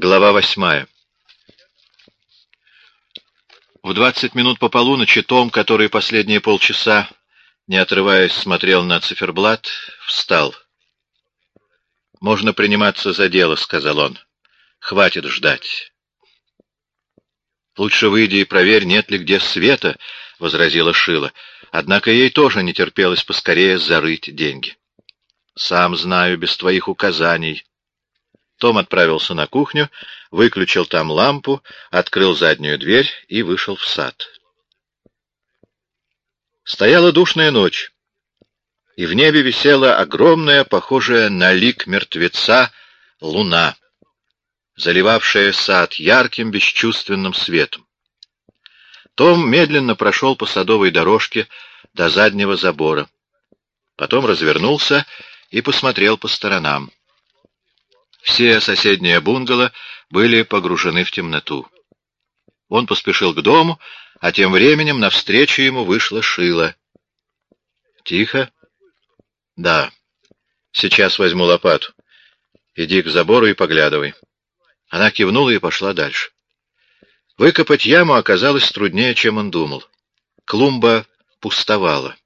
Глава восьмая. В двадцать минут по полуночи Том, который последние полчаса, не отрываясь, смотрел на циферблат, встал. «Можно приниматься за дело», — сказал он. «Хватит ждать». «Лучше выйди и проверь, нет ли где света», — возразила Шила. Однако ей тоже не терпелось поскорее зарыть деньги. «Сам знаю, без твоих указаний», том отправился на кухню, выключил там лампу, открыл заднюю дверь и вышел в сад. Стояла душная ночь, и в небе висела огромная, похожая на лик мертвеца, луна, заливавшая сад ярким бесчувственным светом. Том медленно прошел по садовой дорожке до заднего забора. Потом развернулся и посмотрел по сторонам. Все соседние бунгало были погружены в темноту. Он поспешил к дому, а тем временем навстречу ему вышла Шила. «Тихо?» «Да. Сейчас возьму лопату. Иди к забору и поглядывай». Она кивнула и пошла дальше. Выкопать яму оказалось труднее, чем он думал. Клумба пустовала.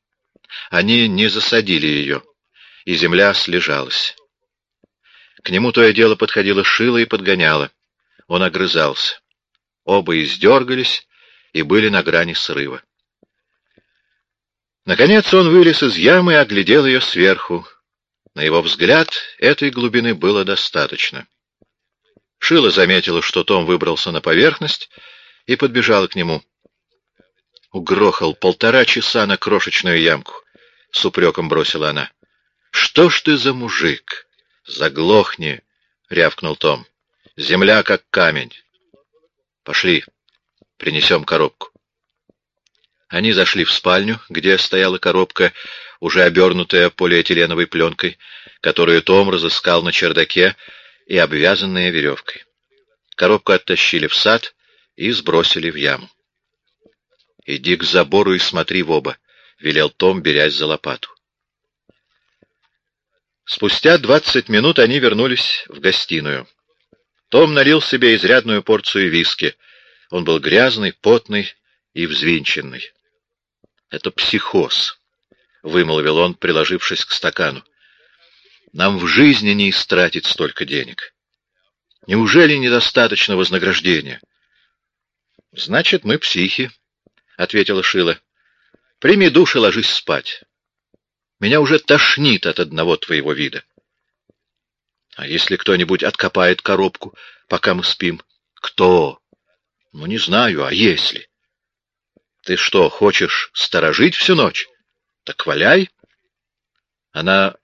Они не засадили ее, и земля слежалась. К нему то и дело подходила шила и подгоняла. Он огрызался. Оба издергались и были на грани срыва. Наконец он вылез из ямы и оглядел ее сверху. На его взгляд, этой глубины было достаточно. Шила заметила, что Том выбрался на поверхность, и подбежала к нему. Угрохал полтора часа на крошечную ямку. С упреком бросила она. — Что ж ты за мужик? «Заглохни!» — рявкнул Том. «Земля как камень. Пошли, принесем коробку». Они зашли в спальню, где стояла коробка, уже обернутая полиэтиленовой пленкой, которую Том разыскал на чердаке и обвязанная веревкой. Коробку оттащили в сад и сбросили в яму. «Иди к забору и смотри в оба», — велел Том, берясь за лопату. Спустя двадцать минут они вернулись в гостиную. Том налил себе изрядную порцию виски. Он был грязный, потный и взвинченный. «Это психоз», — вымолвил он, приложившись к стакану. «Нам в жизни не истратить столько денег. Неужели недостаточно вознаграждения?» «Значит, мы психи», — ответила Шила. «Прими душ и ложись спать. Меня уже тошнит от одного твоего вида. А если кто-нибудь откопает коробку, пока мы спим? Кто? Ну, не знаю, а если? Ты что, хочешь сторожить всю ночь? Так валяй. Она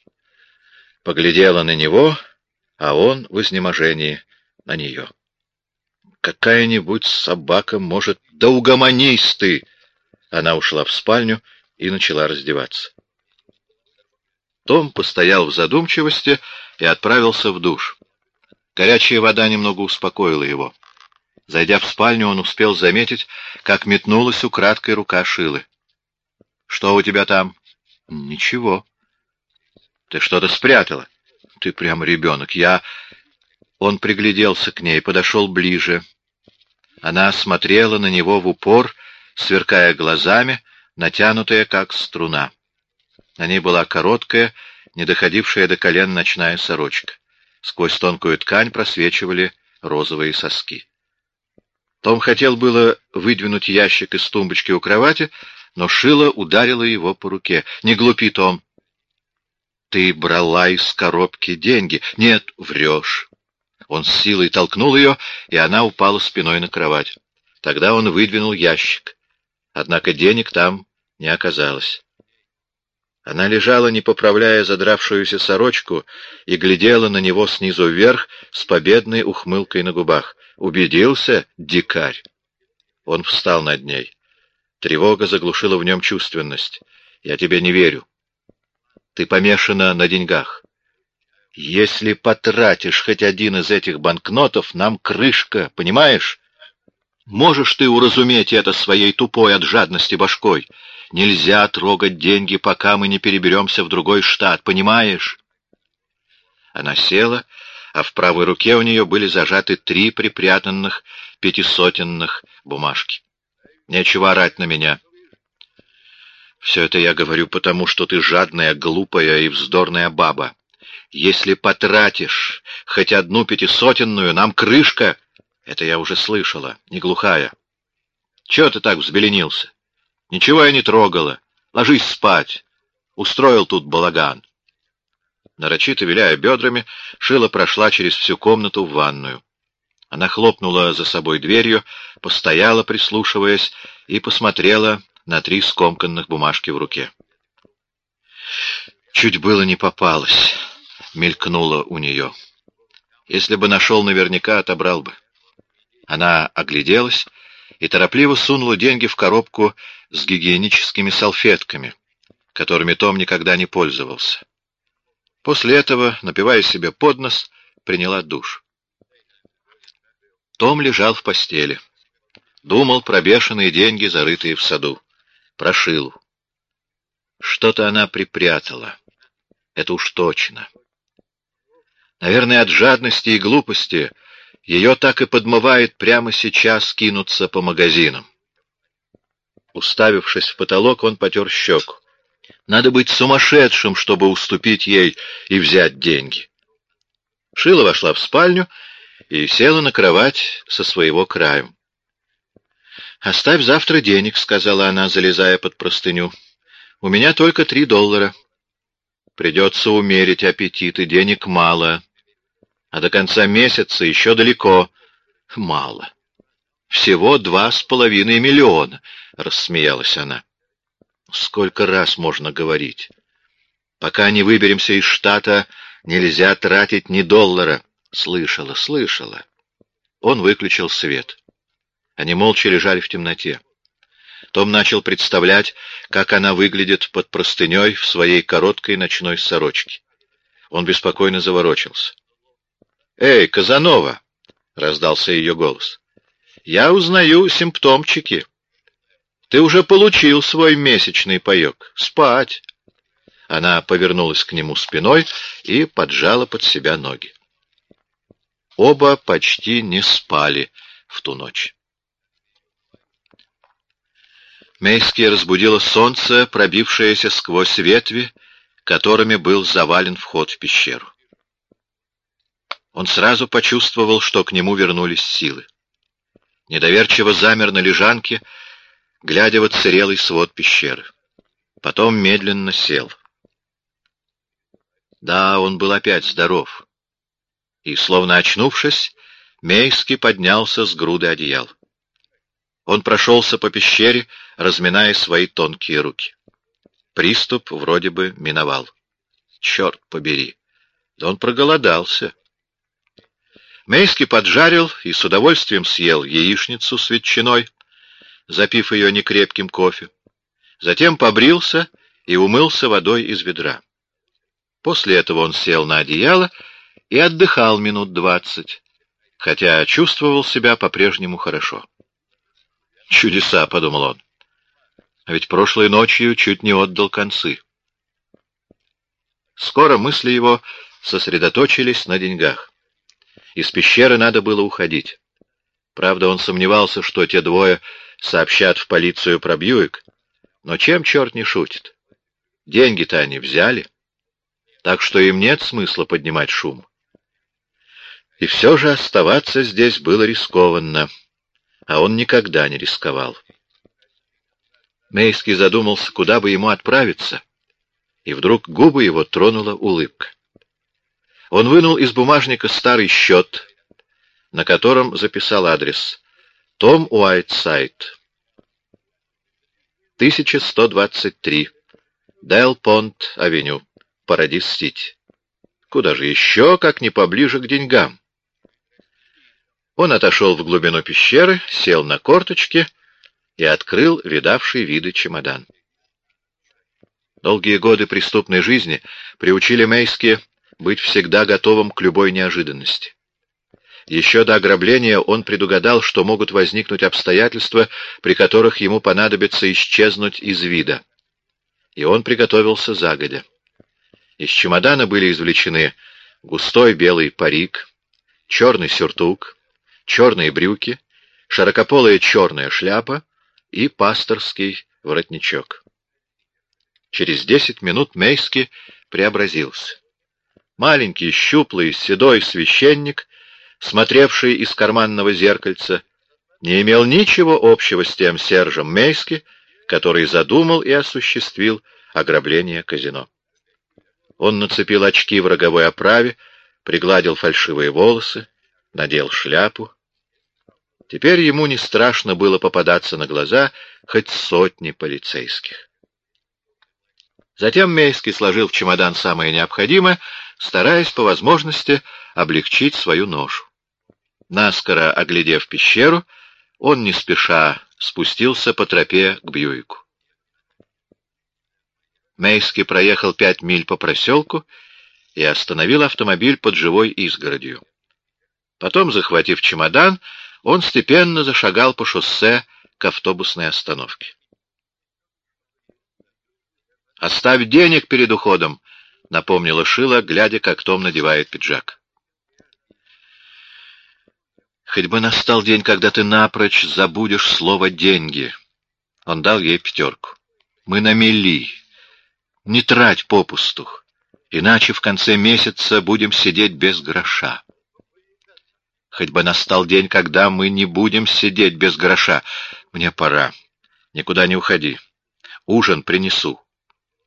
поглядела на него, а он в изнеможении на нее. Какая-нибудь собака может... Да угомонись ты! Она ушла в спальню и начала раздеваться. Том постоял в задумчивости и отправился в душ. Горячая вода немного успокоила его. Зайдя в спальню, он успел заметить, как метнулась украдкой рука Шилы. — Что у тебя там? — Ничего. — Ты что-то спрятала? — Ты прямо ребенок. Я... Он пригляделся к ней, подошел ближе. Она смотрела на него в упор, сверкая глазами, натянутая, как струна. На ней была короткая, не доходившая до колен ночная сорочка. Сквозь тонкую ткань просвечивали розовые соски. Том хотел было выдвинуть ящик из тумбочки у кровати, но Шила ударила его по руке. «Не глупи, Том!» «Ты брала из коробки деньги!» «Нет, врешь!» Он с силой толкнул ее, и она упала спиной на кровать. Тогда он выдвинул ящик. Однако денег там не оказалось. Она лежала, не поправляя задравшуюся сорочку, и глядела на него снизу вверх с победной ухмылкой на губах. Убедился, дикарь. Он встал над ней. Тревога заглушила в нем чувственность. «Я тебе не верю. Ты помешана на деньгах. Если потратишь хоть один из этих банкнотов, нам крышка, понимаешь? Можешь ты уразуметь это своей тупой от жадности башкой?» Нельзя трогать деньги, пока мы не переберемся в другой штат, понимаешь? Она села, а в правой руке у нее были зажаты три припрятанных пятисотенных бумажки. Нечего орать на меня. Все это я говорю потому, что ты жадная, глупая и вздорная баба. Если потратишь хоть одну пятисотенную, нам крышка. Это я уже слышала, не глухая. Чего ты так взбеленился? Ничего я не трогала. Ложись спать. Устроил тут балаган. Нарочито виляя бедрами, Шила прошла через всю комнату в ванную. Она хлопнула за собой дверью, постояла, прислушиваясь, и посмотрела на три скомканных бумажки в руке. Чуть было не попалось, мелькнуло у нее. Если бы нашел, наверняка отобрал бы. Она огляделась и торопливо сунула деньги в коробку с гигиеническими салфетками, которыми Том никогда не пользовался. После этого, напивая себе под нос, приняла душ. Том лежал в постели. Думал про бешеные деньги, зарытые в саду. Про Шилу. Что-то она припрятала. Это уж точно. Наверное, от жадности и глупости ее так и подмывает прямо сейчас кинуться по магазинам. Уставившись в потолок, он потер щеку. Надо быть сумасшедшим, чтобы уступить ей и взять деньги. Шила вошла в спальню и села на кровать со своего краю. «Оставь завтра денег», — сказала она, залезая под простыню. «У меня только три доллара. Придется умерить аппетит, и денег мало. А до конца месяца еще далеко. Мало. Всего два с половиной миллиона», — рассмеялась она. «Сколько раз можно говорить? Пока не выберемся из штата, нельзя тратить ни доллара». Слышала, слышала. Он выключил свет. Они молча лежали в темноте. Том начал представлять, как она выглядит под простыней в своей короткой ночной сорочке. Он беспокойно заворочился. «Эй, Казанова!» — раздался ее голос. «Я узнаю симптомчики. Ты уже получил свой месячный паек. Спать!» Она повернулась к нему спиной и поджала под себя ноги. Оба почти не спали в ту ночь. Мейски разбудило солнце, пробившееся сквозь ветви, которыми был завален вход в пещеру. Он сразу почувствовал, что к нему вернулись силы. Недоверчиво замер на лежанке, глядя в отсырелый свод пещеры. Потом медленно сел. Да, он был опять здоров и, словно очнувшись, Мейски поднялся с груды одеял. Он прошелся по пещере, разминая свои тонкие руки. Приступ вроде бы миновал. Черт побери! Да он проголодался. Мейски поджарил и с удовольствием съел яичницу с ветчиной, запив ее некрепким кофе. Затем побрился и умылся водой из ведра. После этого он сел на одеяло и отдыхал минут двадцать, хотя чувствовал себя по-прежнему хорошо. «Чудеса», — подумал он, — «а ведь прошлой ночью чуть не отдал концы». Скоро мысли его сосредоточились на деньгах. Из пещеры надо было уходить. Правда, он сомневался, что те двое сообщат в полицию про Бьюик, но чем черт не шутит? Деньги-то они взяли, так что им нет смысла поднимать шум. И все же оставаться здесь было рискованно, а он никогда не рисковал. Мейский задумался, куда бы ему отправиться, и вдруг губы его тронула улыбка. Он вынул из бумажника старый счет, на котором записал адрес «Том Уайтсайд», 1123, Дэл Понт Авеню, Парадис-Сити. Куда же еще, как не поближе к деньгам? Он отошел в глубину пещеры, сел на корточки и открыл видавший виды чемодан. Долгие годы преступной жизни приучили Мейски быть всегда готовым к любой неожиданности. Еще до ограбления он предугадал, что могут возникнуть обстоятельства, при которых ему понадобится исчезнуть из вида. И он приготовился загодя. Из чемодана были извлечены густой белый парик, черный сюртук, черные брюки, широкополая черная шляпа и пасторский воротничок. Через десять минут Мейски преобразился. Маленький, щуплый, седой священник, смотревший из карманного зеркальца, не имел ничего общего с тем Сержем Мейски, который задумал и осуществил ограбление казино. Он нацепил очки в роговой оправе, пригладил фальшивые волосы, надел шляпу. Теперь ему не страшно было попадаться на глаза хоть сотни полицейских. Затем Мейский сложил в чемодан самое необходимое, стараясь по возможности облегчить свою ношу. Наскоро оглядев пещеру, он не спеша спустился по тропе к Бьюику. Мейский проехал пять миль по проселку и остановил автомобиль под живой изгородью. Потом, захватив чемодан, он степенно зашагал по шоссе к автобусной остановке. «Оставь денег перед уходом», — напомнила Шила, глядя, как Том надевает пиджак. «Хоть бы настал день, когда ты напрочь забудешь слово «деньги». Он дал ей пятерку. «Мы на мели. Не трать попусту, иначе в конце месяца будем сидеть без гроша». Хоть бы настал день, когда мы не будем сидеть без гроша. Мне пора. Никуда не уходи. Ужин принесу.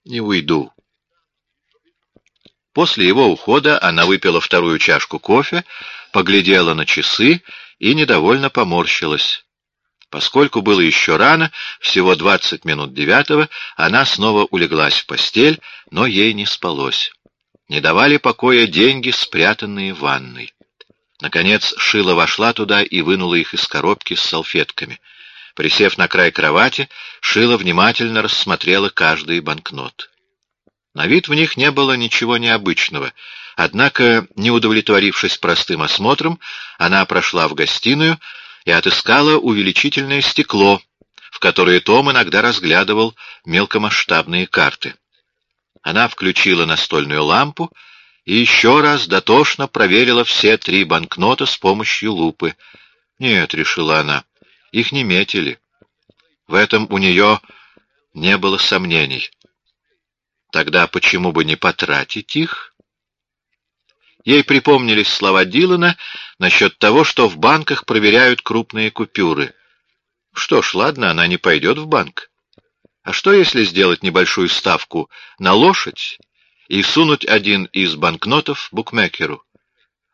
Не уйду. После его ухода она выпила вторую чашку кофе, поглядела на часы и недовольно поморщилась. Поскольку было еще рано, всего двадцать минут девятого, она снова улеглась в постель, но ей не спалось. Не давали покоя деньги, спрятанные в ванной. Наконец Шила вошла туда и вынула их из коробки с салфетками. Присев на край кровати, Шила внимательно рассмотрела каждый банкнот. На вид в них не было ничего необычного, однако, не удовлетворившись простым осмотром, она прошла в гостиную и отыскала увеличительное стекло, в которое Том иногда разглядывал мелкомасштабные карты. Она включила настольную лампу и еще раз дотошно проверила все три банкнота с помощью лупы. «Нет», — решила она, — «их не метили». В этом у нее не было сомнений. Тогда почему бы не потратить их? Ей припомнились слова Дилана насчет того, что в банках проверяют крупные купюры. Что ж, ладно, она не пойдет в банк. А что, если сделать небольшую ставку на лошадь и сунуть один из банкнотов букмекеру?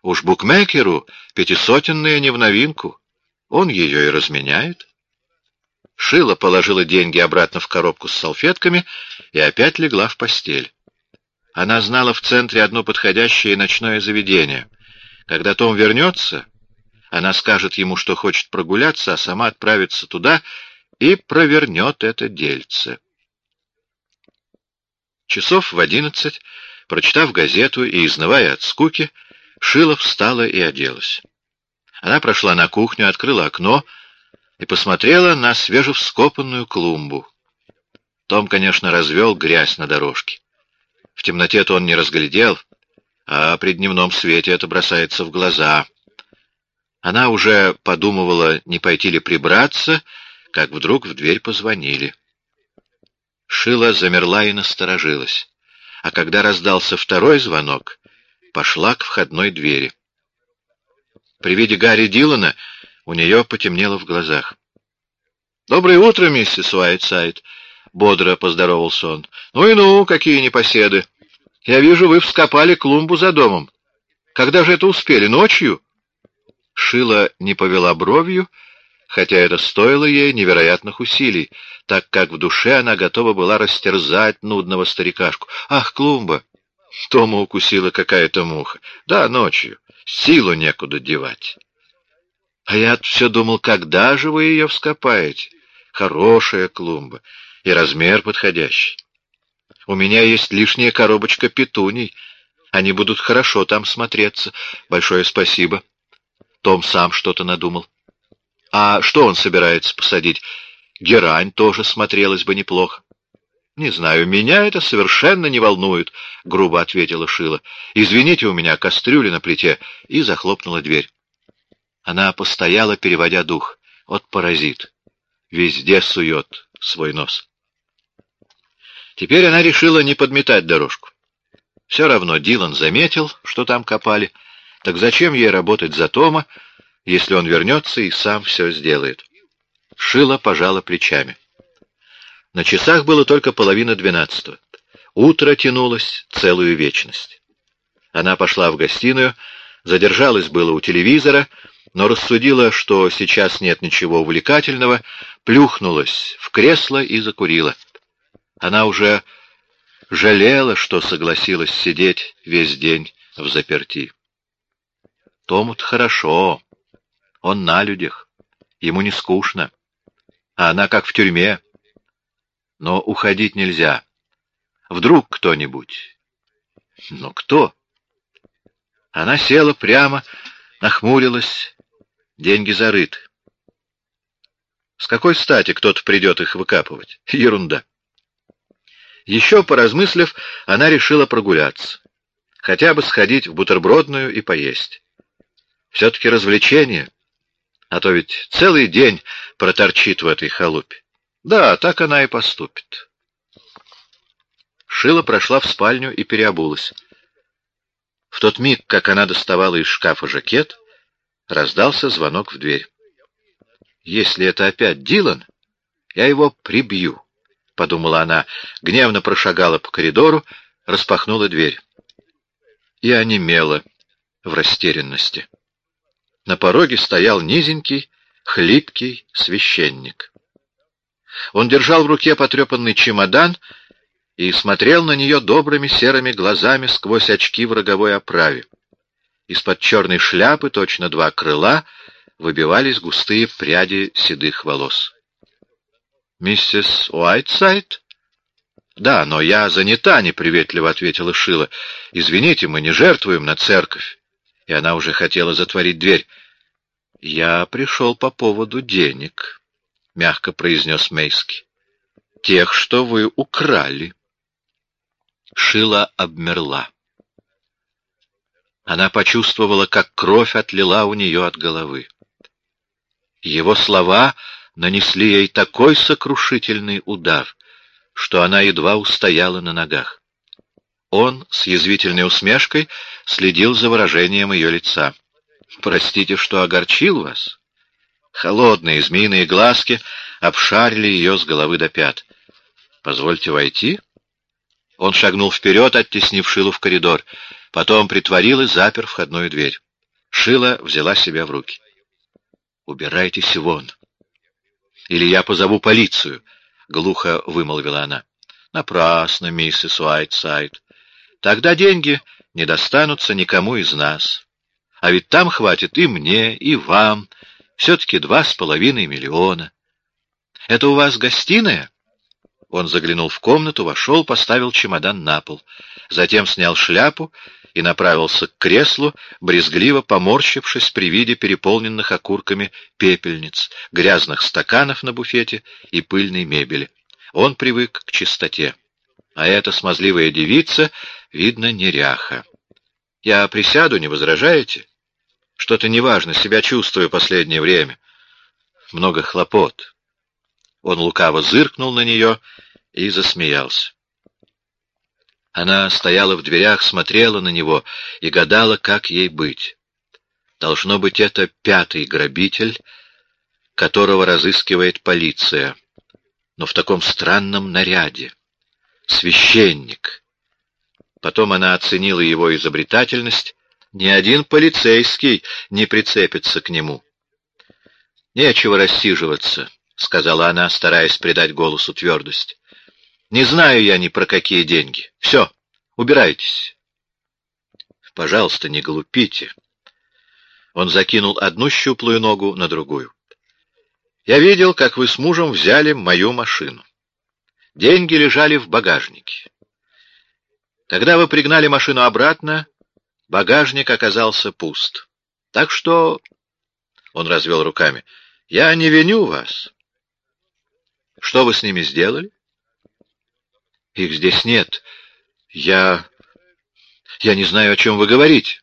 Уж букмекеру пятисотенная не в новинку. Он ее и разменяет. Шила положила деньги обратно в коробку с салфетками и опять легла в постель. Она знала в центре одно подходящее ночное заведение. Когда Том вернется, она скажет ему, что хочет прогуляться, а сама отправится туда и провернет это дельце. Часов в одиннадцать, прочитав газету и изнывая от скуки, Шила встала и оделась. Она прошла на кухню, открыла окно и посмотрела на свежевскопанную клумбу. Том, конечно, развел грязь на дорожке. В темноте-то он не разглядел, а при дневном свете это бросается в глаза. Она уже подумывала, не пойти ли прибраться, как вдруг в дверь позвонили. Шила замерла и насторожилась, а когда раздался второй звонок, пошла к входной двери. При виде Гарри Дилана у нее потемнело в глазах. «Доброе утро, миссис Уайтсайд!» — бодро поздоровался он. «Ну и ну, какие непоседы! Я вижу, вы вскопали клумбу за домом. Когда же это успели? Ночью?» Шила не повела бровью, хотя это стоило ей невероятных усилий, так как в душе она готова была растерзать нудного старикашку. «Ах, клумба!» Тома укусила какая-то муха. «Да, ночью. Силу некуда девать». А я все думал, когда же вы ее вскопаете? Хорошая клумба и размер подходящий. У меня есть лишняя коробочка петуний. Они будут хорошо там смотреться. Большое спасибо. Том сам что-то надумал. А что он собирается посадить? Герань тоже смотрелась бы неплохо. Не знаю, меня это совершенно не волнует, грубо ответила Шила. Извините, у меня кастрюля на плите, и захлопнула дверь. Она постояла, переводя дух. Вот паразит. Везде сует свой нос. Теперь она решила не подметать дорожку. Все равно Дилан заметил, что там копали. Так зачем ей работать за Тома, если он вернется и сам все сделает? Шила пожала плечами. На часах было только половина двенадцатого. Утро тянулось целую вечность. Она пошла в гостиную, задержалась было у телевизора, но рассудила, что сейчас нет ничего увлекательного, плюхнулась в кресло и закурила. Она уже жалела, что согласилась сидеть весь день в заперти. Тому-то хорошо, он на людях, ему не скучно, а она как в тюрьме но уходить нельзя. Вдруг кто-нибудь. Но кто? Она села прямо, нахмурилась. Деньги зарыты. С какой стати кто-то придет их выкапывать? Ерунда. Еще поразмыслив, она решила прогуляться. Хотя бы сходить в бутербродную и поесть. Все-таки развлечение. А то ведь целый день проторчит в этой халупе. Да, так она и поступит. Шила прошла в спальню и переобулась. В тот миг, как она доставала из шкафа жакет, раздался звонок в дверь. Если это опять Дилан, я его прибью, подумала она, гневно прошагала по коридору, распахнула дверь и онемела в растерянности. На пороге стоял низенький, хлипкий священник. Он держал в руке потрепанный чемодан и смотрел на нее добрыми серыми глазами сквозь очки в роговой оправе. Из-под черной шляпы, точно два крыла, выбивались густые пряди седых волос. «Миссис Уайтсайд?» «Да, но я занята», — неприветливо ответила Шила. «Извините, мы не жертвуем на церковь». И она уже хотела затворить дверь. «Я пришел по поводу денег» мягко произнес Мейски. Тех, что вы украли. Шила обмерла. Она почувствовала, как кровь отлила у нее от головы. Его слова нанесли ей такой сокрушительный удар, что она едва устояла на ногах. Он с язвительной усмешкой следил за выражением ее лица. «Простите, что огорчил вас. Холодные змеиные глазки обшарили ее с головы до пят. «Позвольте войти?» Он шагнул вперед, оттеснив Шилу в коридор. Потом притворил и запер входную дверь. Шила взяла себя в руки. «Убирайтесь вон!» «Или я позову полицию!» — глухо вымолвила она. «Напрасно, миссис Уайтсайд. Тогда деньги не достанутся никому из нас. А ведь там хватит и мне, и вам, все-таки два с половиной миллиона. Это у вас гостиная? Он заглянул в комнату, вошел, поставил чемодан на пол. Затем снял шляпу и направился к креслу, брезгливо поморщившись при виде переполненных окурками пепельниц, грязных стаканов на буфете и пыльной мебели. Он привык к чистоте. А эта смазливая девица, видно, неряха. «Я присяду, не возражаете?» Что-то неважно себя чувствую последнее время. Много хлопот. Он лукаво зыркнул на нее и засмеялся. Она стояла в дверях, смотрела на него и гадала, как ей быть. Должно быть, это пятый грабитель, которого разыскивает полиция, но в таком странном наряде. Священник. Потом она оценила его изобретательность ни один полицейский не прицепится к нему. «Нечего рассиживаться», — сказала она, стараясь придать голосу твердость. «Не знаю я ни про какие деньги. Все, убирайтесь». «Пожалуйста, не глупите». Он закинул одну щуплую ногу на другую. «Я видел, как вы с мужем взяли мою машину. Деньги лежали в багажнике. Когда вы пригнали машину обратно, Багажник оказался пуст. Так что... Он развел руками. Я не виню вас. Что вы с ними сделали? Их здесь нет. Я... я не знаю, о чем вы говорите.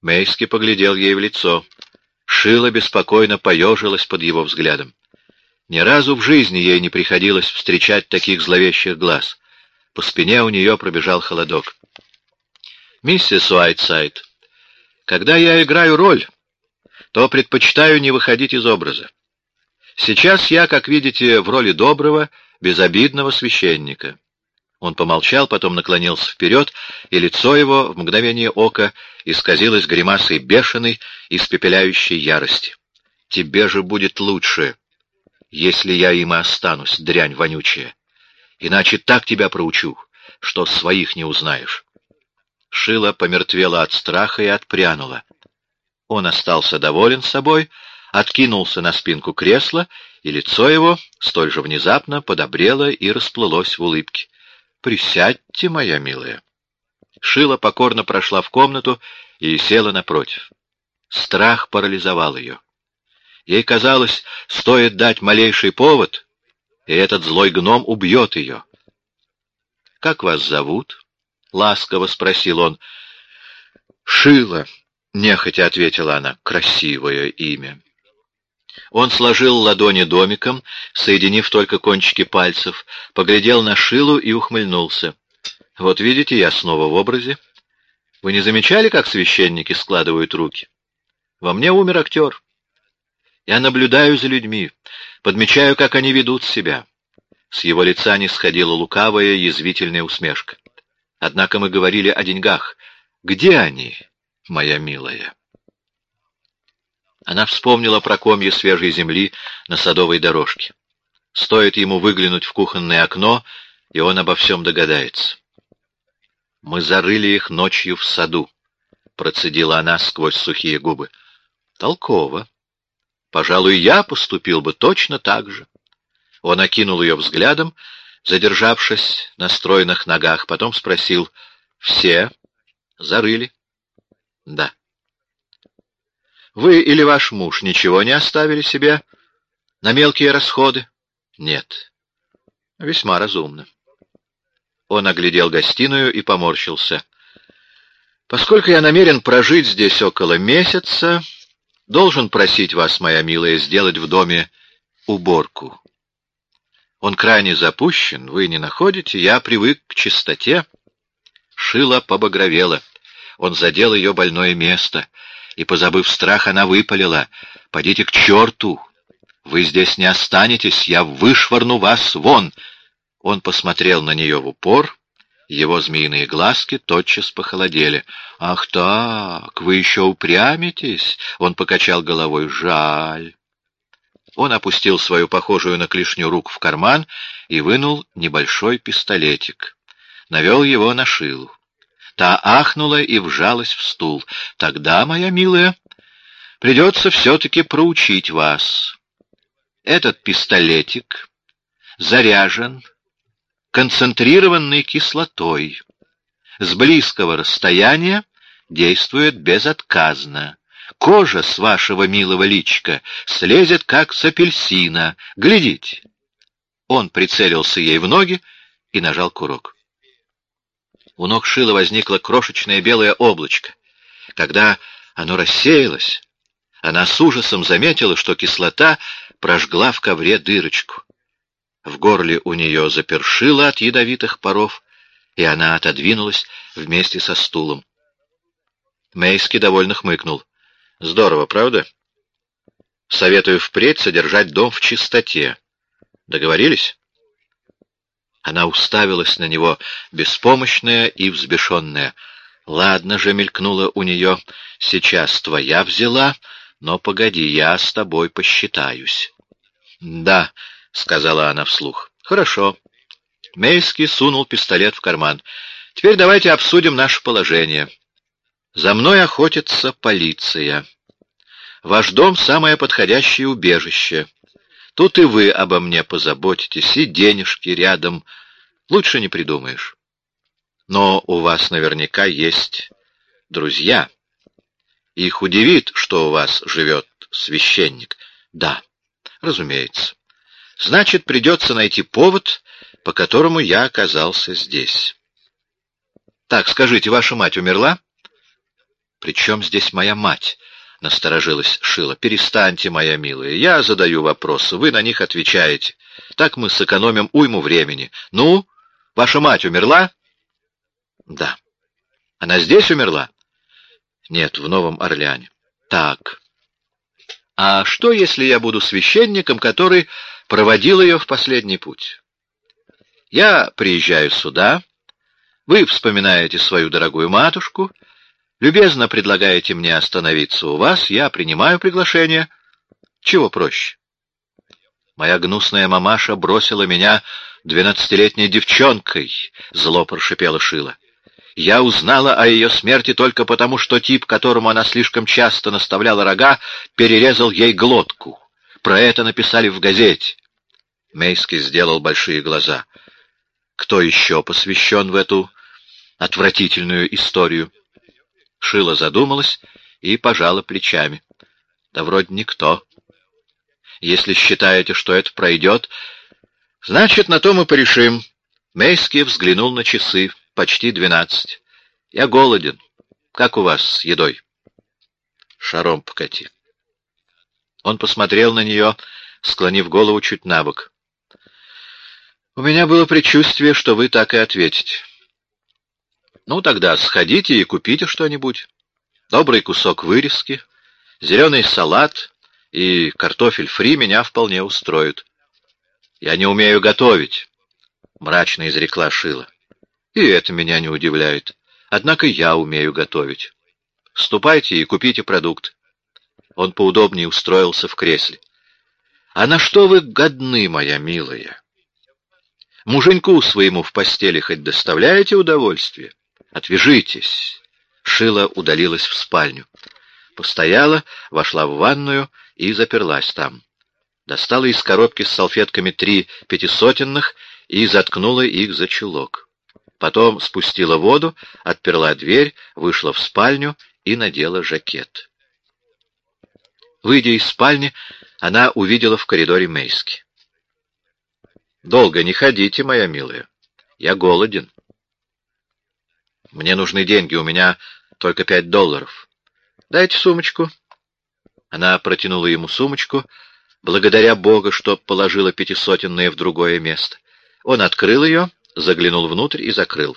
Мейски поглядел ей в лицо. Шила беспокойно поежилась под его взглядом. Ни разу в жизни ей не приходилось встречать таких зловещих глаз. По спине у нее пробежал холодок. «Миссис Уайтсайд, когда я играю роль, то предпочитаю не выходить из образа. Сейчас я, как видите, в роли доброго, безобидного священника. Он помолчал, потом наклонился вперед, и лицо его в мгновение ока исказилось гримасой бешеной, испепеляющей ярости. «Тебе же будет лучше, если я им и останусь, дрянь вонючая. Иначе так тебя проучу, что своих не узнаешь». Шила помертвела от страха и отпрянула. Он остался доволен собой, откинулся на спинку кресла, и лицо его столь же внезапно подобрело и расплылось в улыбке. «Присядьте, моя милая». Шила покорно прошла в комнату и села напротив. Страх парализовал ее. Ей казалось, стоит дать малейший повод, и этот злой гном убьет ее. «Как вас зовут?» — ласково спросил он. «Шила», — нехотя ответила она, — «красивое имя». Он сложил ладони домиком, соединив только кончики пальцев, поглядел на Шилу и ухмыльнулся. «Вот видите, я снова в образе. Вы не замечали, как священники складывают руки? Во мне умер актер. Я наблюдаю за людьми, подмечаю, как они ведут себя». С его лица не сходила лукавая, язвительная усмешка. Однако мы говорили о деньгах. Где они, моя милая?» Она вспомнила про комья свежей земли на садовой дорожке. Стоит ему выглянуть в кухонное окно, и он обо всем догадается. «Мы зарыли их ночью в саду», — процедила она сквозь сухие губы. «Толково. Пожалуй, я поступил бы точно так же». Он окинул ее взглядом, задержавшись на стройных ногах, потом спросил, «Все зарыли?» «Да». Вы или ваш муж ничего не оставили себе на мелкие расходы? Нет. Весьма разумно. Он оглядел гостиную и поморщился. Поскольку я намерен прожить здесь около месяца, должен просить вас, моя милая, сделать в доме уборку. Он крайне запущен, вы не находите? Я привык к чистоте. Шила побагровела. Он задел ее больное место — и, позабыв страх, она выпалила. «Подите к черту! Вы здесь не останетесь, я вышвырну вас вон!» Он посмотрел на нее в упор, его змеиные глазки тотчас похолодели. «Ах так, вы еще упрямитесь?» Он покачал головой. «Жаль». Он опустил свою похожую на клешню руку в карман и вынул небольшой пистолетик. Навел его на шилу. Та ахнула и вжалась в стул. «Тогда, моя милая, придется все-таки проучить вас. Этот пистолетик заряжен концентрированной кислотой. С близкого расстояния действует безотказно. Кожа с вашего милого личка слезет, как с апельсина. Глядите!» Он прицелился ей в ноги и нажал курок. У ног Шила возникло крошечное белое облачко. Когда оно рассеялось, она с ужасом заметила, что кислота прожгла в ковре дырочку. В горле у нее запершило от ядовитых паров, и она отодвинулась вместе со стулом. Мейски довольно хмыкнул. «Здорово, правда? Советую впредь содержать дом в чистоте. Договорились?» Она уставилась на него, беспомощная и взбешенная. «Ладно же», — мелькнула у нее, — «сейчас твоя взяла, но погоди, я с тобой посчитаюсь». «Да», — сказала она вслух. «Хорошо». Мейский сунул пистолет в карман. «Теперь давайте обсудим наше положение. За мной охотится полиция. Ваш дом — самое подходящее убежище. Тут и вы обо мне позаботитесь, и денежки рядом. Лучше не придумаешь. Но у вас наверняка есть друзья. Их удивит, что у вас живет священник. Да, разумеется. Значит, придется найти повод по которому я оказался здесь. Так, скажите, ваша мать умерла? Причем здесь моя мать? Насторожилась Шила. Перестаньте, моя милая. Я задаю вопросы, вы на них отвечаете. Так мы сэкономим уйму времени. Ну, ваша мать умерла? Да. Она здесь умерла? Нет, в Новом Орлеане. Так. А что, если я буду священником, который проводил ее в последний путь? Я приезжаю сюда, вы вспоминаете свою дорогую матушку, любезно предлагаете мне остановиться у вас, я принимаю приглашение. Чего проще? Моя гнусная мамаша бросила меня двенадцатилетней девчонкой, зло прошипела Шила. Я узнала о ее смерти только потому, что тип, которому она слишком часто наставляла рога, перерезал ей глотку. Про это написали в газете. Мейский сделал большие глаза. Кто еще посвящен в эту отвратительную историю? Шила задумалась и пожала плечами. Да вроде никто. Если считаете, что это пройдет, значит, на то мы порешим. Мейский взглянул на часы почти двенадцать. Я голоден. Как у вас с едой? Шаром покати. Он посмотрел на нее, склонив голову чуть на. У меня было предчувствие, что вы так и ответите. Ну, тогда сходите и купите что-нибудь. Добрый кусок вырезки, зеленый салат и картофель фри меня вполне устроят. Я не умею готовить, — мрачно изрекла Шила. И это меня не удивляет. Однако я умею готовить. Ступайте и купите продукт. Он поудобнее устроился в кресле. А на что вы годны, моя милая? Муженьку своему в постели хоть доставляете удовольствие? Отвяжитесь. Шила удалилась в спальню. Постояла, вошла в ванную и заперлась там. Достала из коробки с салфетками три пятисотенных и заткнула их за чулок. Потом спустила воду, отперла дверь, вышла в спальню и надела жакет. Выйдя из спальни, она увидела в коридоре Мейски. «Долго не ходите, моя милая. Я голоден. Мне нужны деньги, у меня только пять долларов. Дайте сумочку». Она протянула ему сумочку, благодаря Богу, что положила пятисотенные в другое место. Он открыл ее заглянул внутрь и закрыл.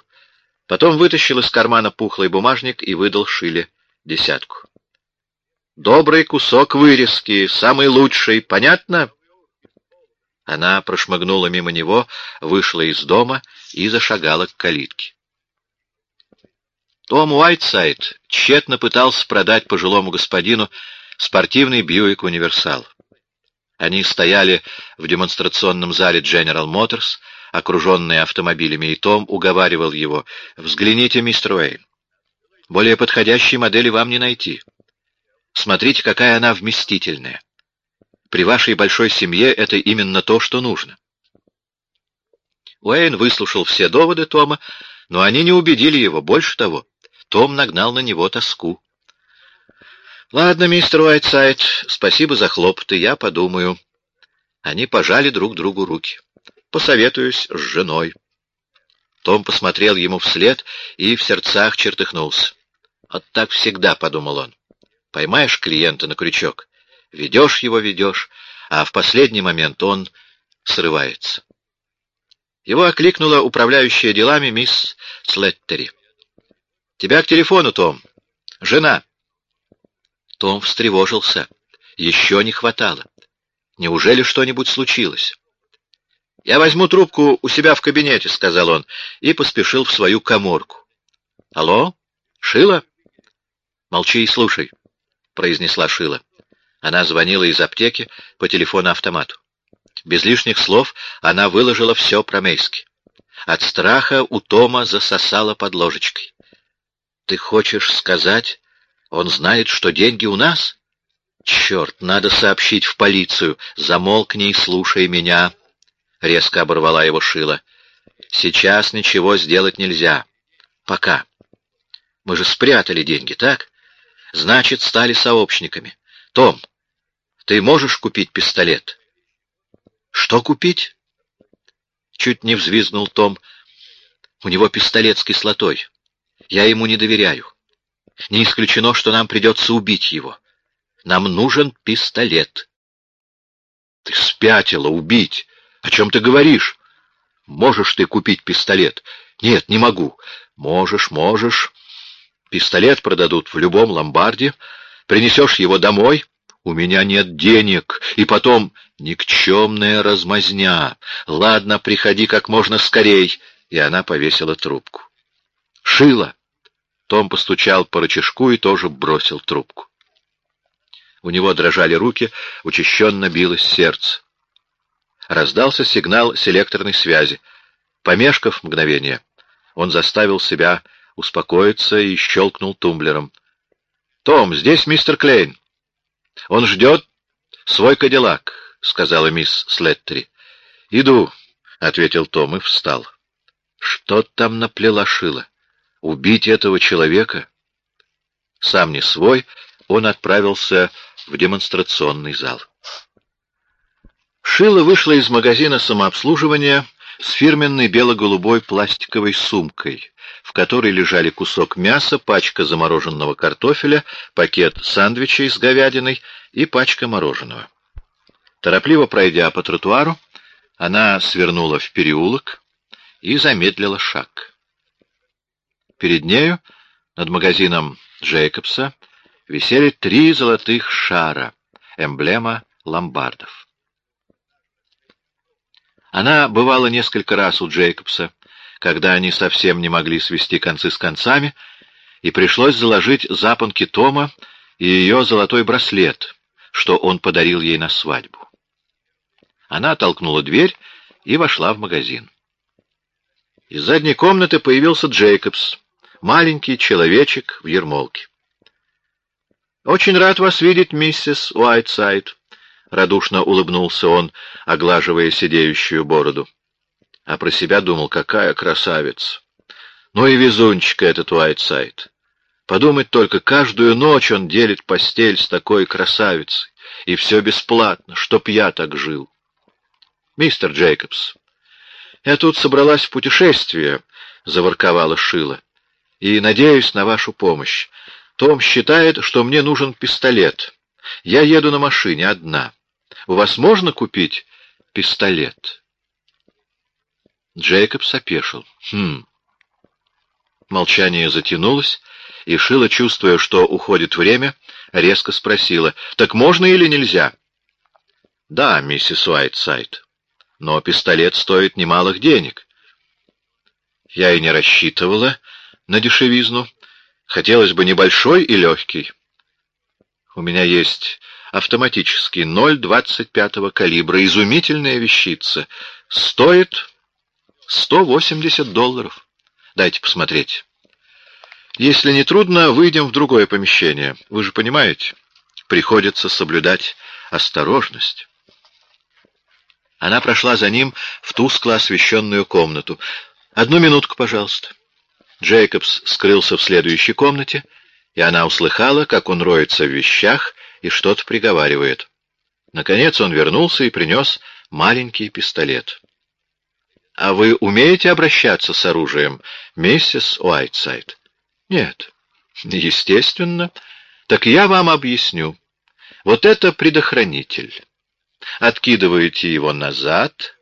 Потом вытащил из кармана пухлый бумажник и выдал Шиле десятку. «Добрый кусок вырезки, самый лучший, понятно?» Она прошмыгнула мимо него, вышла из дома и зашагала к калитке. Том Уайтсайд тщетно пытался продать пожилому господину спортивный Бьюик Универсал. Они стояли в демонстрационном зале General Motors, окруженные автомобилями, и Том уговаривал его. «Взгляните, мистер Уэйн. Более подходящей модели вам не найти. Смотрите, какая она вместительная. При вашей большой семье это именно то, что нужно». Уэйн выслушал все доводы Тома, но они не убедили его. Больше того, Том нагнал на него тоску. «Ладно, мистер Уайтсайд, спасибо за хлопоты, я подумаю». Они пожали друг другу руки. «Посоветуюсь с женой». Том посмотрел ему вслед и в сердцах чертыхнулся. «Вот так всегда», — подумал он. «Поймаешь клиента на крючок, ведешь его, ведешь, а в последний момент он срывается». Его окликнула управляющая делами мисс Слеттери. «Тебя к телефону, Том. Жена». Том встревожился. Еще не хватало. Неужели что-нибудь случилось? «Я возьму трубку у себя в кабинете», — сказал он, и поспешил в свою коморку. «Алло? Шила?» «Молчи и слушай», — произнесла Шила. Она звонила из аптеки по телефону-автомату. Без лишних слов она выложила все про Мейски. От страха у Тома засосала под ложечкой. «Ты хочешь сказать, он знает, что деньги у нас? Черт, надо сообщить в полицию. Замолкни и слушай меня. Резко оборвала его Шила. Сейчас ничего сделать нельзя. Пока. Мы же спрятали деньги, так? Значит, стали сообщниками. Том, ты можешь купить пистолет? Что купить? Чуть не взвизгнул Том. У него пистолет с кислотой. Я ему не доверяю. Не исключено, что нам придется убить его. Нам нужен пистолет. Ты спятила, убить. О чем ты говоришь? Можешь ты купить пистолет? Нет, не могу. Можешь, можешь. Пистолет продадут в любом ломбарде. Принесешь его домой. У меня нет денег. И потом никчемная размазня. Ладно, приходи как можно скорей. И она повесила трубку. Шила. Том постучал по рычажку и тоже бросил трубку. У него дрожали руки, учащенно билось сердце. Раздался сигнал селекторной связи. Помешков мгновение, он заставил себя успокоиться и щелкнул тумблером. «Том, здесь мистер Клейн. Он ждет свой кадиллак», — сказала мисс Слеттери. «Иду», — ответил Том и встал. «Что там наплела Шила? Убить этого человека?» Сам не свой, он отправился в демонстрационный зал. Шила вышла из магазина самообслуживания с фирменной бело-голубой пластиковой сумкой, в которой лежали кусок мяса, пачка замороженного картофеля, пакет сандвичей с говядиной и пачка мороженого. Торопливо пройдя по тротуару, она свернула в переулок и замедлила шаг. Перед нею, над магазином Джейкобса, висели три золотых шара, эмблема ломбардов. Она бывала несколько раз у Джейкобса, когда они совсем не могли свести концы с концами, и пришлось заложить запонки Тома и ее золотой браслет, что он подарил ей на свадьбу. Она толкнула дверь и вошла в магазин. Из задней комнаты появился Джейкобс, маленький человечек в ермолке. «Очень рад вас видеть, миссис Уайтсайд», — радушно улыбнулся он, оглаживая сидеющую бороду. А про себя думал, какая красавица. Ну и везунчик этот Уайтсайд. Подумать только, каждую ночь он делит постель с такой красавицей, и все бесплатно, чтоб я так жил. Мистер Джейкобс, я тут собралась в путешествие, — заворковала Шила, — и надеюсь на вашу помощь. Том считает, что мне нужен пистолет. Я еду на машине одна. У вас можно купить пистолет?» Джейкоб опешил. «Хм». Молчание затянулось, и Шила, чувствуя, что уходит время, резко спросила, «Так можно или нельзя?» «Да, миссис Уайтсайд, но пистолет стоит немалых денег». Я и не рассчитывала на дешевизну. Хотелось бы небольшой и легкий. У меня есть автоматический 0,25 калибра, изумительная вещица. Стоит 180 долларов. Дайте посмотреть. Если не трудно, выйдем в другое помещение. Вы же понимаете, приходится соблюдать осторожность. Она прошла за ним в тускло освещенную комнату. «Одну минутку, пожалуйста». Джейкобс скрылся в следующей комнате, и она услыхала, как он роется в вещах и что-то приговаривает. Наконец он вернулся и принес маленький пистолет. — А вы умеете обращаться с оружием, миссис Уайтсайд? — Нет. — Естественно. Так я вам объясню. Вот это предохранитель. Откидываете его назад.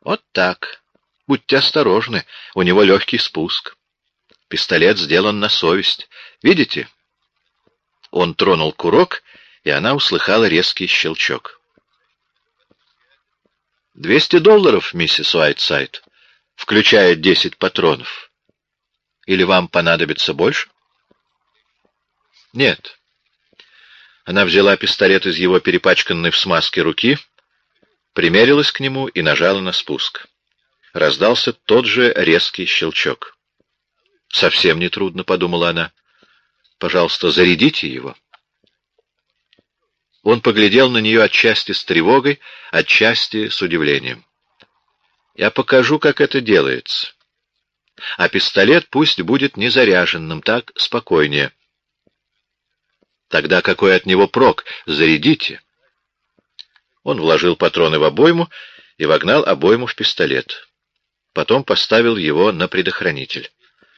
Вот так. Будьте осторожны, у него легкий спуск. Пистолет сделан на совесть. Видите? Он тронул курок, и она услыхала резкий щелчок. «Двести долларов, миссис Уайтсайд, включая десять патронов. Или вам понадобится больше?» «Нет». Она взяла пистолет из его перепачканной в смазке руки, примерилась к нему и нажала на спуск. Раздался тот же резкий щелчок. «Совсем не трудно», — подумала она. «Пожалуйста, зарядите его». Он поглядел на нее отчасти с тревогой, отчасти с удивлением. «Я покажу, как это делается. А пистолет пусть будет незаряженным, так спокойнее». «Тогда какой от него прок? Зарядите». Он вложил патроны в обойму и вогнал обойму в пистолет. потом поставил его на предохранитель.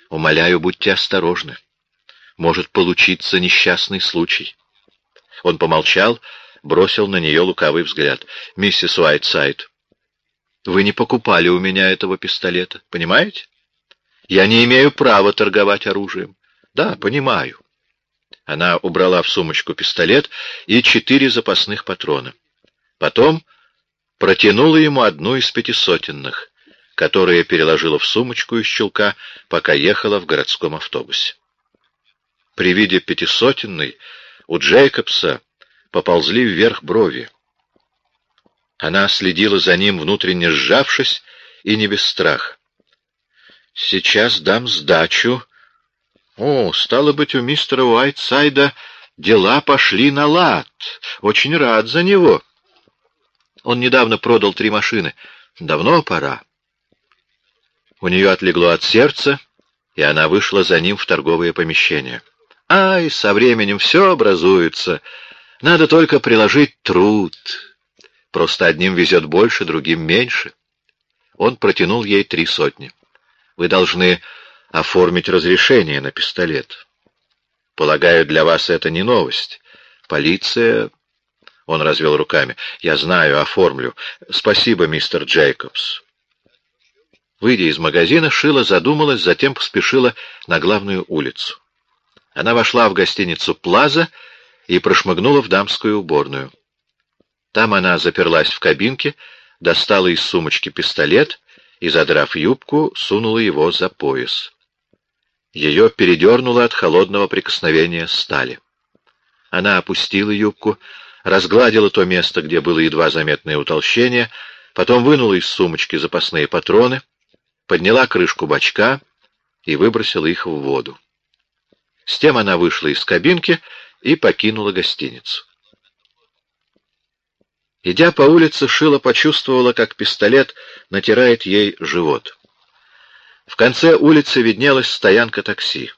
«Умоляю, будьте осторожны. Может получиться несчастный случай». Он помолчал, бросил на нее лукавый взгляд. «Миссис Уайтсайд, вы не покупали у меня этого пистолета, понимаете? Я не имею права торговать оружием. Да, понимаю». Она убрала в сумочку пистолет и четыре запасных патрона. Потом протянула ему одну из пятисотенных, которая переложила в сумочку из чулка, пока ехала в городском автобусе. При виде пятисотенной у Джейкобса поползли вверх брови. Она следила за ним, внутренне сжавшись, и не без страха. «Сейчас дам сдачу». «О, стало быть, у мистера Уайтсайда дела пошли на лад. Очень рад за него». Он недавно продал три машины. Давно пора. У нее отлегло от сердца, и она вышла за ним в торговое помещение. Ай, со временем все образуется. Надо только приложить труд. Просто одним везет больше, другим меньше. Он протянул ей три сотни. Вы должны оформить разрешение на пистолет. Полагаю, для вас это не новость. Полиция он развел руками. «Я знаю, оформлю. Спасибо, мистер Джейкобс». Выйдя из магазина, Шила задумалась, затем поспешила на главную улицу. Она вошла в гостиницу «Плаза» и прошмыгнула в дамскую уборную. Там она заперлась в кабинке, достала из сумочки пистолет и, задрав юбку, сунула его за пояс. Ее передернуло от холодного прикосновения стали. Она опустила юбку, разгладила то место, где было едва заметное утолщение, потом вынула из сумочки запасные патроны, подняла крышку бачка и выбросила их в воду. С тем она вышла из кабинки и покинула гостиницу. Идя по улице, Шила почувствовала, как пистолет натирает ей живот. В конце улицы виднелась стоянка такси.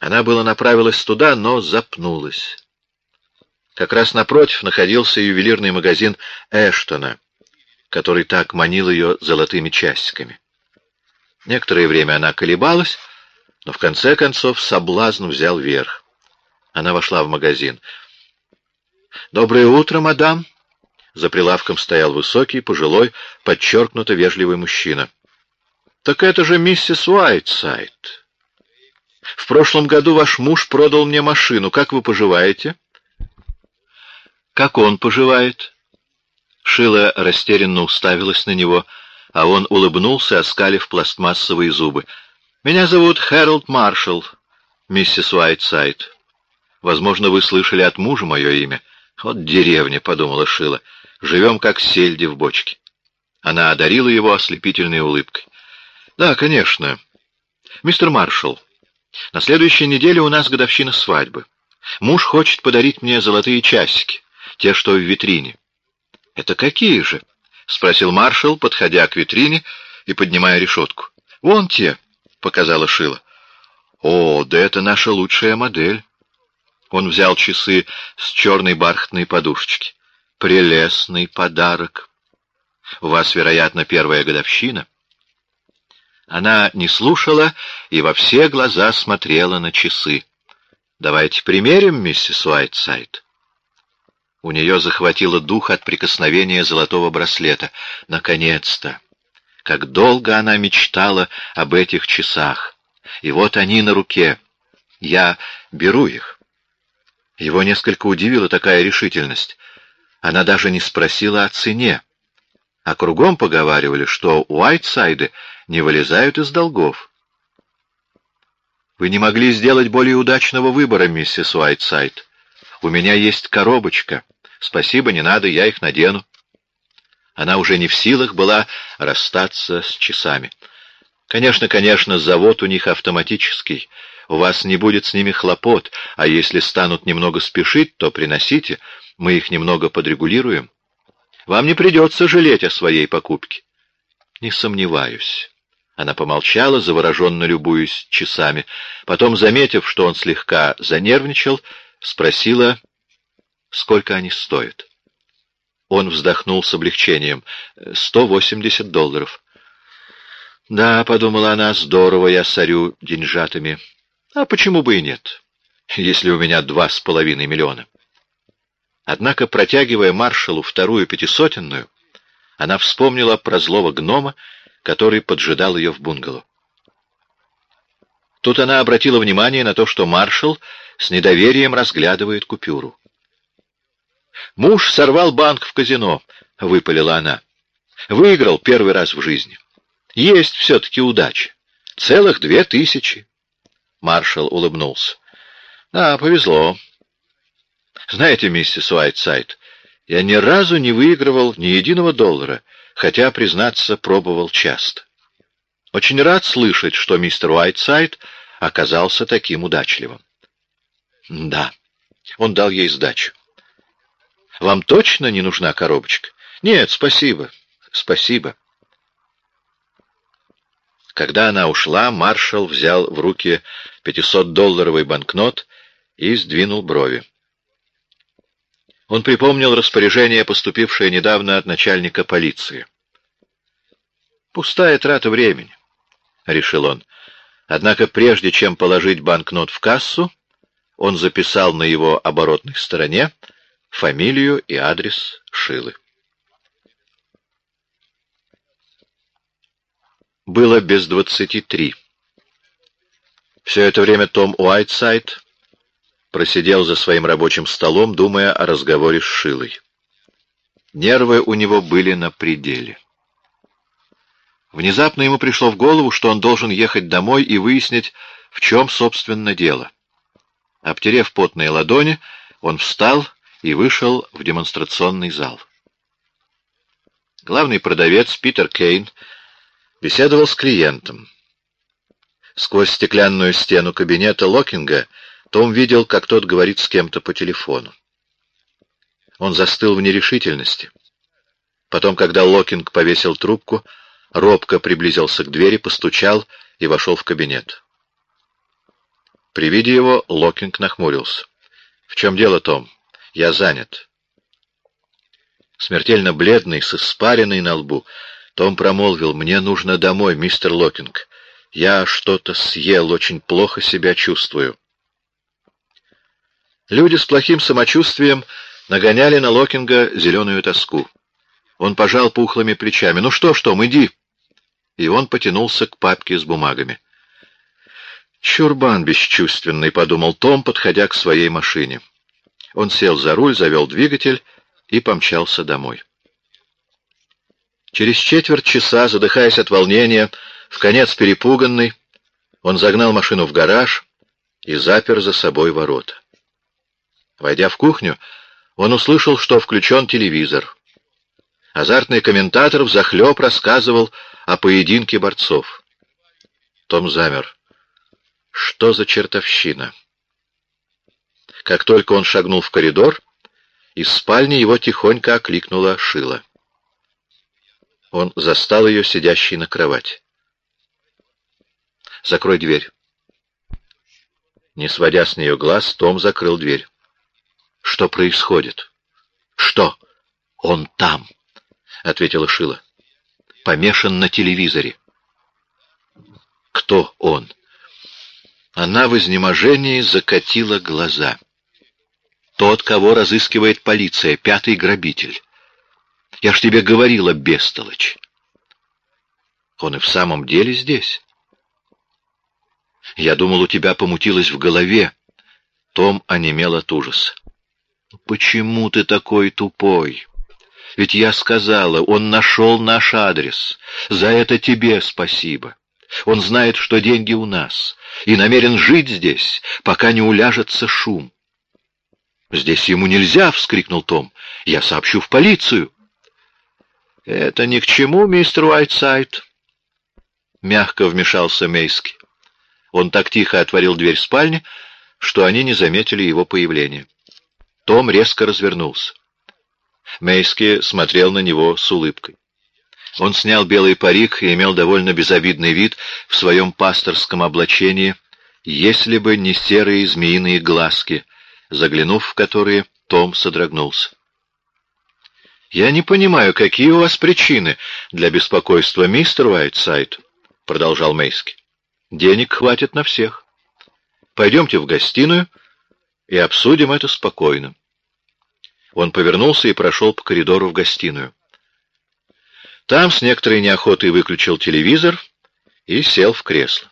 Она было направилась туда, но запнулась. Как раз напротив находился ювелирный магазин Эштона, который так манил ее золотыми часиками. Некоторое время она колебалась, но в конце концов соблазн взял верх. Она вошла в магазин. «Доброе утро, мадам!» За прилавком стоял высокий, пожилой, подчеркнуто вежливый мужчина. «Так это же миссис Уайтсайд. В прошлом году ваш муж продал мне машину. Как вы поживаете?» «Как он поживает?» Шила растерянно уставилась на него, а он улыбнулся, оскалив пластмассовые зубы. «Меня зовут Хэролд Маршалл, миссис Уайтсайд. Возможно, вы слышали от мужа мое имя. Вот деревня», — подумала Шила. «Живем, как сельди в бочке». Она одарила его ослепительной улыбкой. «Да, конечно. Мистер Маршалл, на следующей неделе у нас годовщина свадьбы. Муж хочет подарить мне золотые часики те, что в витрине. «Это какие же?» — спросил маршал, подходя к витрине и поднимая решетку. «Вон те», — показала Шила. «О, да это наша лучшая модель». Он взял часы с черной бархатной подушечки. «Прелестный подарок. У вас, вероятно, первая годовщина». Она не слушала и во все глаза смотрела на часы. «Давайте примерим, миссис Уайтсайд». У нее захватило дух от прикосновения золотого браслета. Наконец-то! Как долго она мечтала об этих часах. И вот они на руке. Я беру их. Его несколько удивила такая решительность. Она даже не спросила о цене. А кругом поговаривали, что Уайтсайды не вылезают из долгов. «Вы не могли сделать более удачного выбора, миссис Уайтсайд. У меня есть коробочка. Спасибо, не надо, я их надену. Она уже не в силах была расстаться с часами. Конечно, конечно, завод у них автоматический. У вас не будет с ними хлопот, а если станут немного спешить, то приносите, мы их немного подрегулируем. Вам не придется жалеть о своей покупке. Не сомневаюсь. Она помолчала, завороженно любуясь часами. Потом, заметив, что он слегка занервничал, спросила, сколько они стоят. Он вздохнул с облегчением. «Сто восемьдесят долларов». «Да», — подумала она, — «здорово я сорю деньжатами. А почему бы и нет, если у меня два с половиной миллиона?» Однако, протягивая маршалу вторую пятисотенную, она вспомнила про злого гнома, который поджидал ее в бунгало. Тут она обратила внимание на то, что маршал с недоверием разглядывает купюру. «Муж сорвал банк в казино», — выпалила она. «Выиграл первый раз в жизни. Есть все-таки удача. Целых две тысячи». Маршал улыбнулся. «Да, повезло. Знаете, миссис Уайтсайд, я ни разу не выигрывал ни единого доллара, хотя, признаться, пробовал часто. Очень рад слышать, что мистер Уайтсайд оказался таким удачливым. Да, он дал ей сдачу. Вам точно не нужна коробочка? Нет, спасибо, спасибо. Когда она ушла, маршал взял в руки 500-долларовый банкнот и сдвинул брови. Он припомнил распоряжение, поступившее недавно от начальника полиции. «Пустая трата времени», — решил он. Однако прежде чем положить банкнот в кассу, он записал на его оборотной стороне фамилию и адрес Шилы. Было без двадцати три. Все это время Том Уайтсайд просидел за своим рабочим столом, думая о разговоре с Шилой. Нервы у него были на пределе. Внезапно ему пришло в голову, что он должен ехать домой и выяснить, в чем, собственно, дело. Обтерев потные ладони, он встал и вышел в демонстрационный зал. Главный продавец Питер Кейн беседовал с клиентом. Сквозь стеклянную стену кабинета Локинга том видел, как тот говорит с кем-то по телефону. Он застыл в нерешительности. Потом, когда Локинг повесил трубку, робко приблизился к двери, постучал и вошел в кабинет. При виде его Локинг нахмурился. «В чем дело, Том? Я занят». Смертельно бледный, с испаренной на лбу, том промолвил, «Мне нужно домой, мистер Локинг. Я что-то съел, очень плохо себя чувствую». Люди с плохим самочувствием нагоняли на Локинга зеленую тоску. Он пожал пухлыми плечами. «Ну что ж, Том, иди!» И он потянулся к папке с бумагами. «Чурбан бесчувственный», — подумал Том, подходя к своей машине. Он сел за руль, завел двигатель и помчался домой. Через четверть часа, задыхаясь от волнения, в конец перепуганный, он загнал машину в гараж и запер за собой ворота. Войдя в кухню, он услышал, что включен телевизор. Азартный комментатор взахлеб рассказывал о поединке борцов. Том замер. Что за чертовщина? Как только он шагнул в коридор, из спальни его тихонько окликнула Шила. Он застал ее сидящей на кровати. «Закрой дверь». Не сводя с нее глаз, Том закрыл дверь. Что происходит? Что? Он там, ответила Шила. Помешан на телевизоре. Кто он? Она в изнеможении закатила глаза. Тот, кого разыскивает полиция, пятый грабитель. Я ж тебе говорила, бестолочь. Он и в самом деле здесь. Я думал, у тебя помутилось в голове. Том онемел от ужаса. «Почему ты такой тупой? Ведь я сказала, он нашел наш адрес. За это тебе спасибо. Он знает, что деньги у нас, и намерен жить здесь, пока не уляжется шум». «Здесь ему нельзя!» — вскрикнул Том. «Я сообщу в полицию!» «Это ни к чему, мистер Уайтсайд!» Мягко вмешался Мейски. Он так тихо отворил дверь спальни, что они не заметили его появления. Том резко развернулся. Мейски смотрел на него с улыбкой. Он снял белый парик и имел довольно безобидный вид в своем пасторском облачении, если бы не серые змеиные глазки, заглянув в которые, Том содрогнулся. «Я не понимаю, какие у вас причины для беспокойства, мистер Уайтсайд?» продолжал Мейски. Денег хватит на всех. Пойдемте в гостиную и обсудим это спокойно. Он повернулся и прошел по коридору в гостиную. Там с некоторой неохотой выключил телевизор и сел в кресло.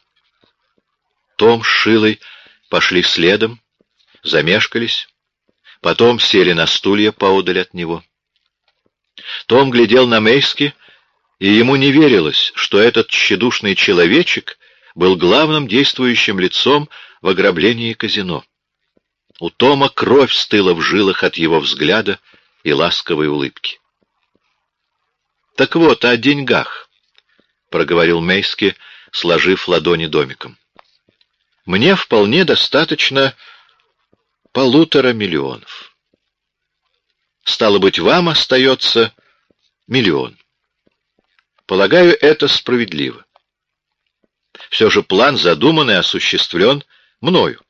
Том с Шилой пошли следом, замешкались, потом сели на стулья поодаль от него. Том глядел на Мейски, и ему не верилось, что этот тщедушный человечек был главным действующим лицом в ограблении казино. У Тома кровь стыла в жилах от его взгляда и ласковой улыбки. «Так вот, о деньгах», — проговорил Мейски, сложив ладони домиком. «Мне вполне достаточно полутора миллионов. Стало быть, вам остается миллион. Полагаю, это справедливо. Все же план задуман и осуществлен мною.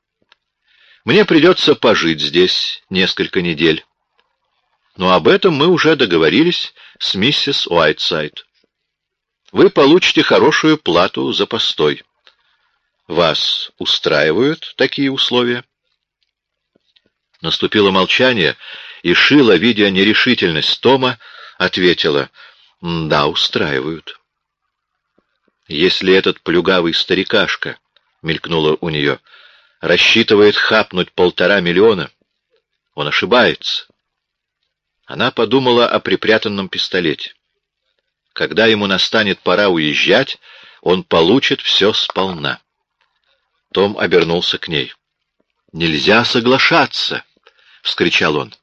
Мне придется пожить здесь несколько недель. Но об этом мы уже договорились с миссис Уайтсайд. Вы получите хорошую плату за постой. Вас устраивают такие условия? Наступило молчание, и Шила, видя нерешительность Тома, ответила, «Да, устраивают». «Если этот плюгавый старикашка», — мелькнуло у нее, — «рассчитывает хапнуть полтора миллиона, он ошибается». Она подумала о припрятанном пистолете. Когда ему настанет пора уезжать, он получит все сполна. Том обернулся к ней. «Нельзя соглашаться!» — вскричал он.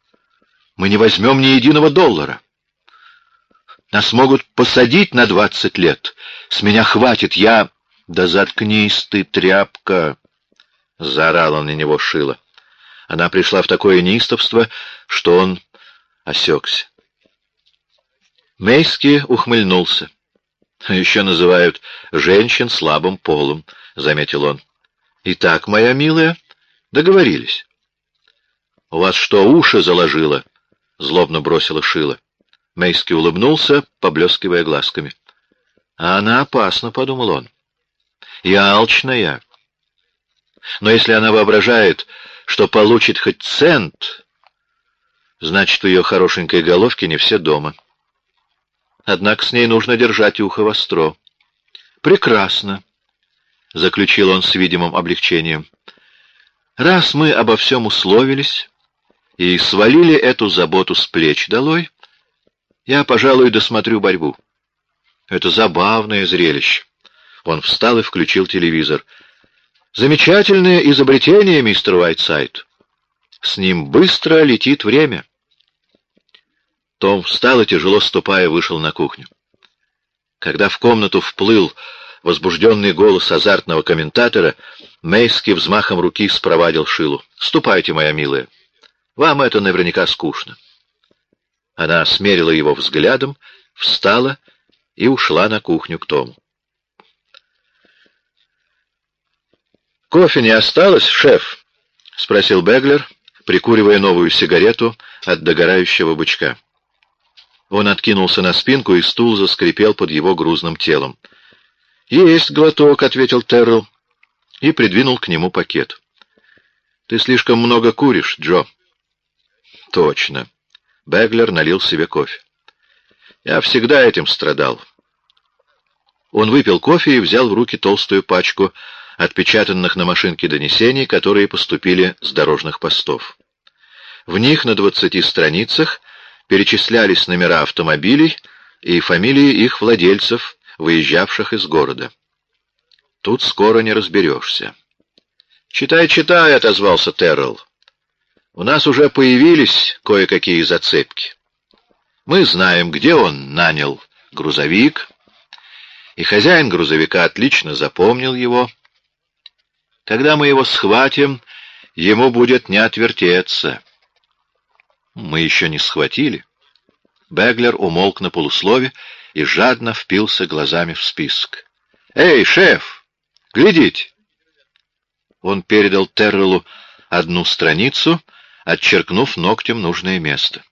«Мы не возьмем ни единого доллара. Нас могут посадить на двадцать лет. С меня хватит, я...» «Да заткнись ты, тряпка!» — заорала на него Шила. Она пришла в такое неистовство, что он осекся. Мейски ухмыльнулся. «Еще называют женщин слабым полом», — заметил он. «Итак, моя милая, договорились». «У вас что, уши заложило?» — злобно бросила Шила. Мейски улыбнулся, поблескивая глазками. «А она опасна», — подумал он. «И алчная. Но если она воображает, что получит хоть цент, значит, у ее хорошенькой головки не все дома. Однако с ней нужно держать ухо востро». «Прекрасно», — заключил он с видимым облегчением. «Раз мы обо всем условились и свалили эту заботу с плеч долой, я, пожалуй, досмотрю борьбу. Это забавное зрелище». Он встал и включил телевизор. «Замечательное изобретение, мистер Уайтсайд. С ним быстро летит время». Том встал и, тяжело ступая, вышел на кухню. Когда в комнату вплыл возбужденный голос азартного комментатора, Мейски взмахом руки спровадил Шилу. «Ступайте, моя милая. Вам это наверняка скучно». Она смерила его взглядом, встала и ушла на кухню к Тому. «Кофе не осталось, шеф?» — спросил Беглер, прикуривая новую сигарету от догорающего бычка. Он откинулся на спинку, и стул заскрипел под его грузным телом. «Есть глоток», — ответил Террell и придвинул к нему пакет. «Ты слишком много куришь, Джо». «Точно». Беглер налил себе кофе. «Я всегда этим страдал». Он выпил кофе и взял в руки толстую пачку отпечатанных на машинке донесений, которые поступили с дорожных постов. В них на двадцати страницах перечислялись номера автомобилей и фамилии их владельцев, выезжавших из города. Тут скоро не разберешься. «Читай, читай», — отозвался Террell. «У нас уже появились кое-какие зацепки. Мы знаем, где он нанял грузовик, и хозяин грузовика отлично запомнил его. Когда мы его схватим, ему будет не отвертеться». Мы еще не схватили. Беглер умолк на полуслове и жадно впился глазами в список. «Эй, шеф! Глядите!» Он передал Террелу одну страницу, отчеркнув ногтем нужное место.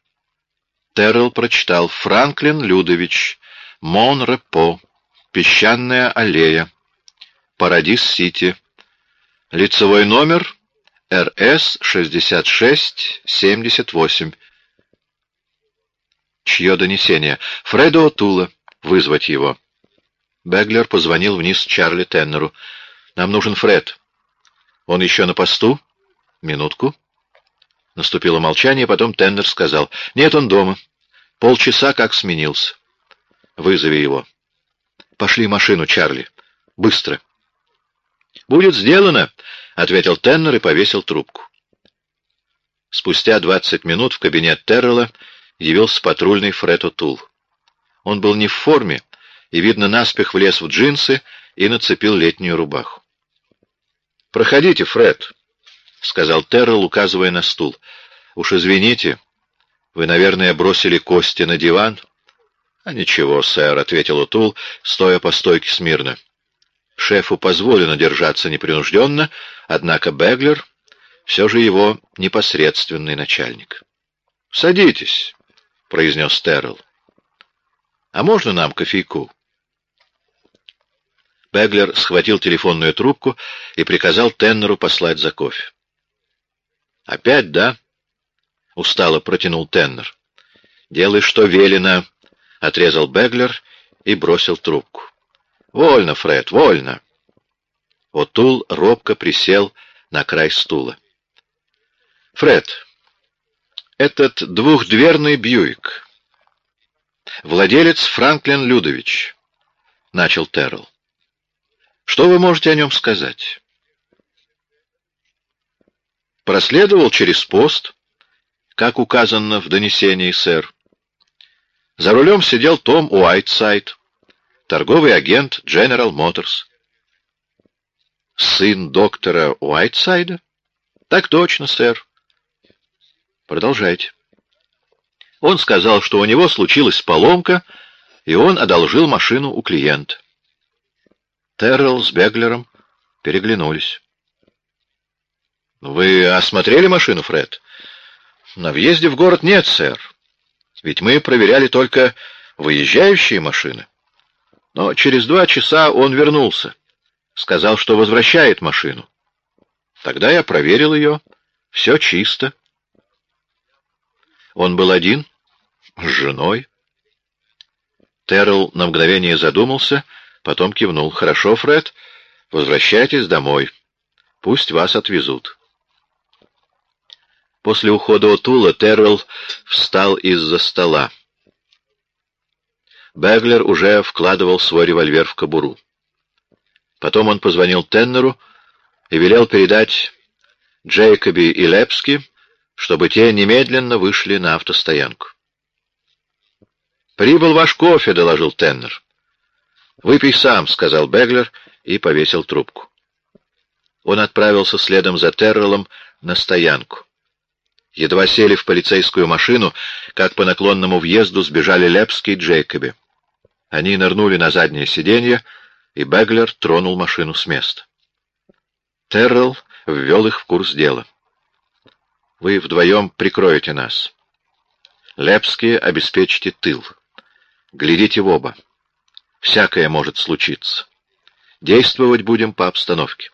Террел прочитал «Франклин Людович, Монрепо, Песчаная аллея. Парадис-Сити. Лицевой номер РС-6678. Чье донесение? Фредо Тула. Вызвать его. Беглер позвонил вниз Чарли Теннеру. «Нам нужен Фред». «Он еще на посту?» «Минутку». Наступило молчание, потом Теннер сказал. «Нет, он дома. Полчаса как сменился. Вызови его». «Пошли машину, Чарли. Быстро». «Будет сделано», — ответил Теннер и повесил трубку. Спустя двадцать минут в кабинет Террелла явился патрульный Фред О'Тул. Он был не в форме, и, видно, наспех влез в джинсы и нацепил летнюю рубаху. «Проходите, Фред», — сказал Террell, указывая на стул. «Уж извините, вы, наверное, бросили кости на диван?» «А ничего, сэр», — ответил Утул, стоя по стойке смирно. Шефу позволено держаться непринужденно, однако Беглер все же его непосредственный начальник. «Садитесь», — произнес Террell. «А можно нам кофейку?» Беглер схватил телефонную трубку и приказал Теннеру послать за кофе. «Опять, да?» — устало протянул Теннер. «Делай, что велено», — отрезал Беглер и бросил трубку. «Вольно, Фред, вольно!» Отул робко присел на край стула. «Фред, этот двухдверный Бьюик. Владелец Франклин Людович», — начал Террell. Что вы можете о нем сказать? Проследовал через пост, как указано в донесении, сэр. За рулем сидел Том Уайтсайд, торговый агент General Motors. Сын доктора Уайтсайда? Так точно, сэр. Продолжайте. Он сказал, что у него случилась поломка, и он одолжил машину у клиента. Террелл с Беглером переглянулись. «Вы осмотрели машину, Фред?» «На въезде в город нет, сэр. Ведь мы проверяли только выезжающие машины. Но через два часа он вернулся. Сказал, что возвращает машину. Тогда я проверил ее. Все чисто. Он был один? С женой?» Террелл на мгновение задумался — Потом кивнул. «Хорошо, Фред, возвращайтесь домой. Пусть вас отвезут». После ухода Отула Террелл встал из-за стола. Беглер уже вкладывал свой револьвер в кобуру. Потом он позвонил Теннеру и велел передать Джейкоби и Лепски, чтобы те немедленно вышли на автостоянку. «Прибыл ваш кофе», — доложил Теннер. «Выпей сам», — сказал Беглер и повесил трубку. Он отправился следом за Терреллом на стоянку. Едва сели в полицейскую машину, как по наклонному въезду сбежали Лепский и Джейкоби. Они нырнули на заднее сиденье, и Беглер тронул машину с места. Террелл ввел их в курс дела. «Вы вдвоем прикроете нас. Лепские обеспечите тыл. Глядите в оба». Всякое может случиться. Действовать будем по обстановке.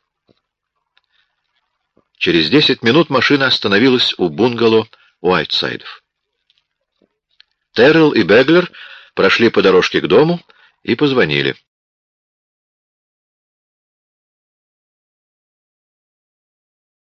Через десять минут машина остановилась у бунгало Уайтсайдов. Террелл и Беглер прошли по дорожке к дому и позвонили.